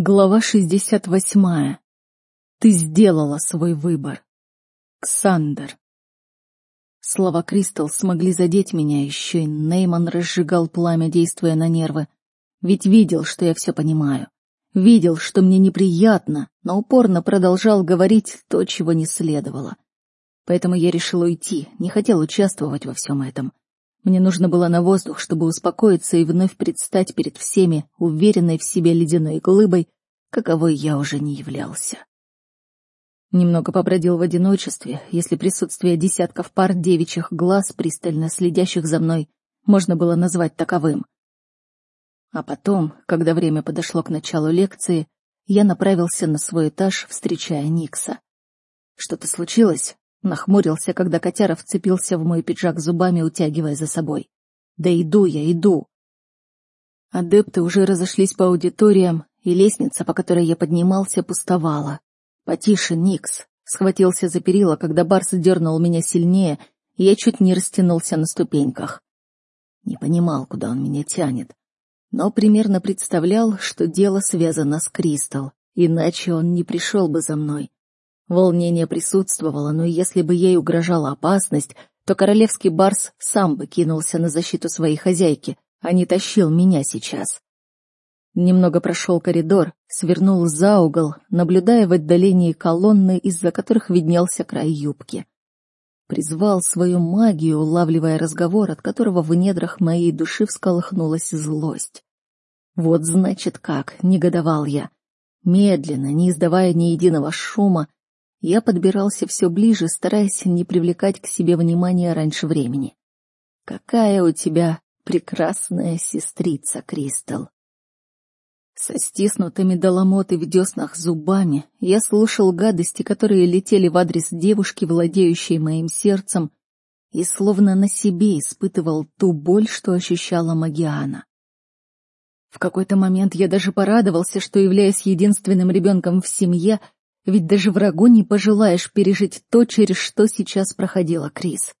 Глава 68. Ты сделала свой выбор. Ксандер. Слова Кристал смогли задеть меня, еще и Нейман разжигал пламя, действуя на нервы. Ведь видел, что я все понимаю. Видел, что мне неприятно, но упорно продолжал говорить то, чего не следовало. Поэтому я решил уйти, не хотел участвовать во всем этом. Мне нужно было на воздух, чтобы успокоиться и вновь предстать перед всеми, уверенной в себе ледяной глыбой, каковой я уже не являлся. Немного побродил в одиночестве, если присутствие десятков пар девичьих глаз, пристально следящих за мной, можно было назвать таковым. А потом, когда время подошло к началу лекции, я направился на свой этаж, встречая Никса. Что-то случилось? Нахмурился, когда котяра вцепился в мой пиджак зубами, утягивая за собой. «Да иду я, иду!» Адепты уже разошлись по аудиториям, и лестница, по которой я поднимался, пустовала. «Потише, Никс!» Схватился за перила, когда Барс дернул меня сильнее, и я чуть не растянулся на ступеньках. Не понимал, куда он меня тянет, но примерно представлял, что дело связано с Кристал, иначе он не пришел бы за мной. Волнение присутствовало, но если бы ей угрожала опасность, то королевский барс сам бы кинулся на защиту своей хозяйки, а не тащил меня сейчас. Немного прошел коридор, свернул за угол, наблюдая в отдалении колонны, из-за которых виднелся край юбки. Призвал свою магию, улавливая разговор, от которого в недрах моей души всколыхнулась злость. Вот значит как, негодовал я. Медленно, не издавая ни единого шума, я подбирался все ближе, стараясь не привлекать к себе внимания раньше времени. «Какая у тебя прекрасная сестрица, Кристал!» Со стиснутыми до ломоты в деснах зубами я слушал гадости, которые летели в адрес девушки, владеющей моим сердцем, и словно на себе испытывал ту боль, что ощущала Магиана. В какой-то момент я даже порадовался, что являюсь единственным ребенком в семье — ведь даже врагу не пожелаешь пережить то, через что сейчас проходила Крис.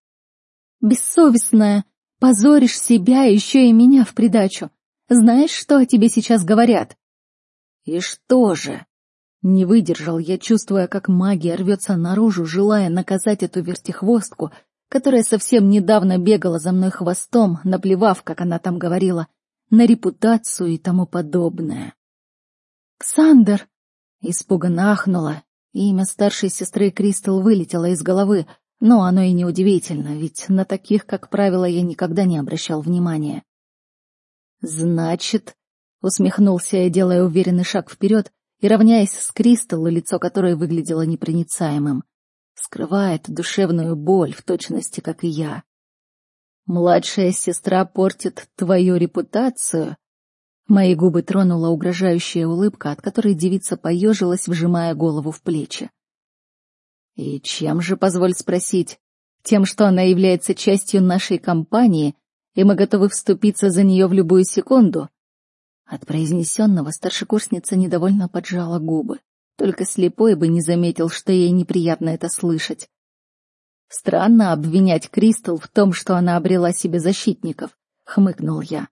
Бессовестная, позоришь себя еще и меня в придачу. Знаешь, что о тебе сейчас говорят? И что же? Не выдержал я, чувствуя, как магия рвется наружу, желая наказать эту вертихвостку, которая совсем недавно бегала за мной хвостом, наплевав, как она там говорила, на репутацию и тому подобное. «Ксандер!» Испуганно ахнула. Имя старшей сестры Кристал вылетело из головы, но оно и неудивительно, ведь на таких, как правило, я никогда не обращал внимания. «Значит...» — усмехнулся я, делая уверенный шаг вперед и равняясь с Кристал, лицо которой выглядело непроницаемым. Скрывает душевную боль, в точности, как и я. «Младшая сестра портит твою репутацию?» Мои губы тронула угрожающая улыбка, от которой девица поежилась, вжимая голову в плечи. «И чем же, позволь спросить? Тем, что она является частью нашей компании, и мы готовы вступиться за нее в любую секунду?» От произнесенного старшекурсница недовольно поджала губы. Только слепой бы не заметил, что ей неприятно это слышать. «Странно обвинять Кристал в том, что она обрела себе защитников», — хмыкнул я.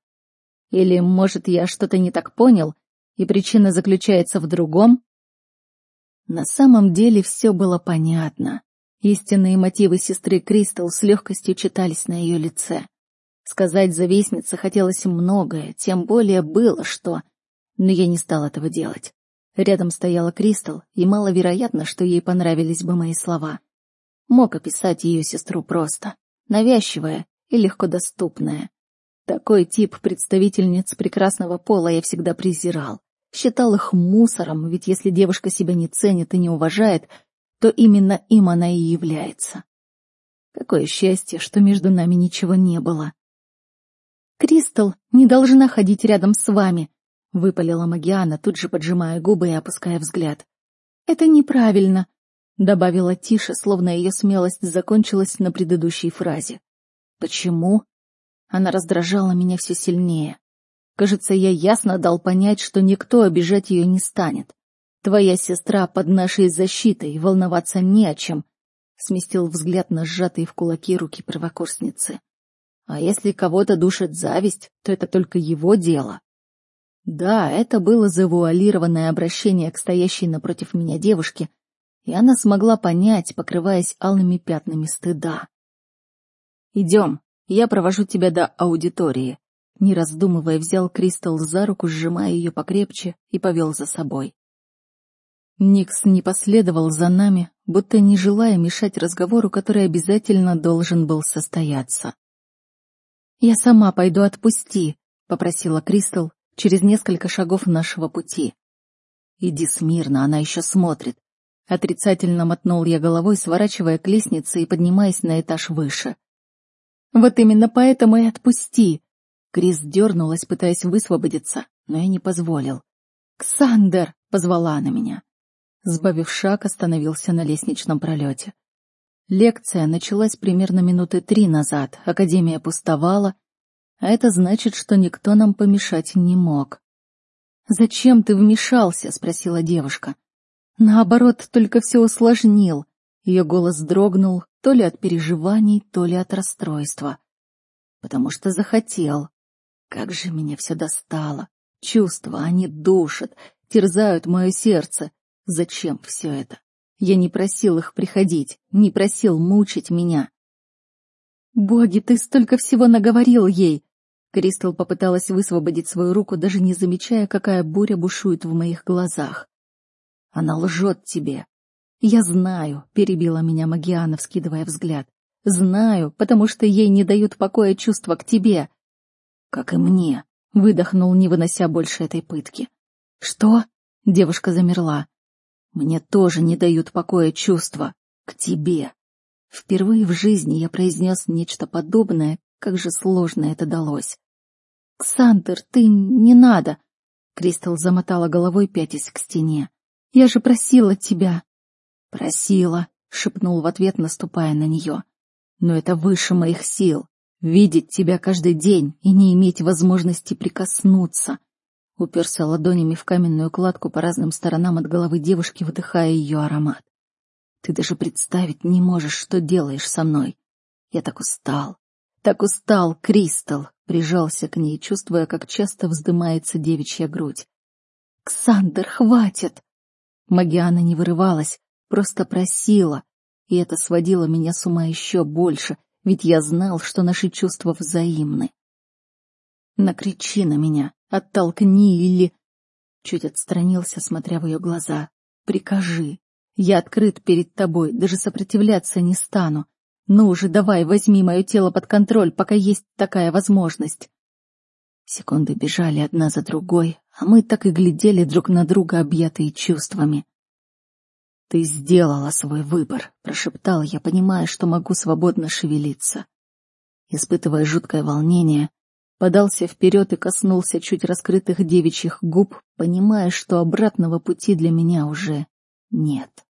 Или, может, я что-то не так понял, и причина заключается в другом? На самом деле все было понятно. Истинные мотивы сестры Кристал с легкостью читались на ее лице. Сказать завистнице хотелось многое, тем более было что. Но я не стал этого делать. Рядом стояла Кристал, и маловероятно, что ей понравились бы мои слова. Мог описать ее сестру просто, навязчивая и легкодоступная. Такой тип представительниц прекрасного пола я всегда презирал. Считал их мусором, ведь если девушка себя не ценит и не уважает, то именно им она и является. Какое счастье, что между нами ничего не было. «Кристал не должна ходить рядом с вами», — выпалила Магиана, тут же поджимая губы и опуская взгляд. «Это неправильно», — добавила тише, словно ее смелость закончилась на предыдущей фразе. «Почему?» Она раздражала меня все сильнее. Кажется, я ясно дал понять, что никто обижать ее не станет. Твоя сестра под нашей защитой, волноваться не о чем. Сместил взгляд на сжатые в кулаки руки первокурсницы. А если кого-то душит зависть, то это только его дело. Да, это было завуалированное обращение к стоящей напротив меня девушке, и она смогла понять, покрываясь алыми пятнами стыда. «Идем, я провожу тебя до аудитории», не раздумывая, взял Кристал за руку, сжимая ее покрепче, и повел за собой. Никс не последовал за нами, будто не желая мешать разговору, который обязательно должен был состояться. «Я сама пойду, отпусти», — попросила Кристал через несколько шагов нашего пути. «Иди смирно, она еще смотрит». Отрицательно мотнул я головой, сворачивая к лестнице и поднимаясь на этаж выше. «Вот именно поэтому и отпусти», Крис дернулась, пытаясь высвободиться, но я не позволил. «Ксандер!» — позвала она меня. Сбавив шаг, остановился на лестничном пролете. Лекция началась примерно минуты три назад, академия пустовала, а это значит, что никто нам помешать не мог. «Зачем ты вмешался?» — спросила девушка. «Наоборот, только все усложнил». Ее голос дрогнул то ли от переживаний, то ли от расстройства. «Потому что захотел», как же меня все достало. Чувства, они душат, терзают мое сердце. Зачем все это? Я не просил их приходить, не просил мучить меня. «Боги, ты столько всего наговорил ей!» Кристал попыталась высвободить свою руку, даже не замечая, какая буря бушует в моих глазах. «Она лжет тебе!» «Я знаю», — перебила меня Магиана, вскидывая взгляд. «Знаю, потому что ей не дают покоя чувства к тебе как и мне, выдохнул, не вынося больше этой пытки. Что? Девушка замерла. Мне тоже не дают покоя чувства к тебе. Впервые в жизни я произнес нечто подобное, как же сложно это далось. «Ксантер, ты не надо!» Кристал замотала головой, пятясь к стене. «Я же просила тебя!» «Просила!» — шепнул в ответ, наступая на нее. «Но это выше моих сил. Видеть тебя каждый день и не иметь возможности прикоснуться. Уперся ладонями в каменную кладку по разным сторонам от головы девушки, вдыхая ее аромат. Ты даже представить не можешь, что делаешь со мной. Я так устал, так устал, Кристал, прижался к ней, чувствуя, как часто вздымается девичья грудь. «Ксандер, хватит!» Магиана не вырывалась, просто просила, и это сводило меня с ума еще больше, ведь я знал, что наши чувства взаимны. Накричи на меня, оттолкни или... Чуть отстранился, смотря в ее глаза. Прикажи. Я открыт перед тобой, даже сопротивляться не стану. Ну уже давай, возьми мое тело под контроль, пока есть такая возможность. Секунды бежали одна за другой, а мы так и глядели друг на друга, объятые чувствами. «Ты сделала свой выбор», — прошептал я, понимая, что могу свободно шевелиться. Испытывая жуткое волнение, подался вперед и коснулся чуть раскрытых девичьих губ, понимая, что обратного пути для меня уже нет.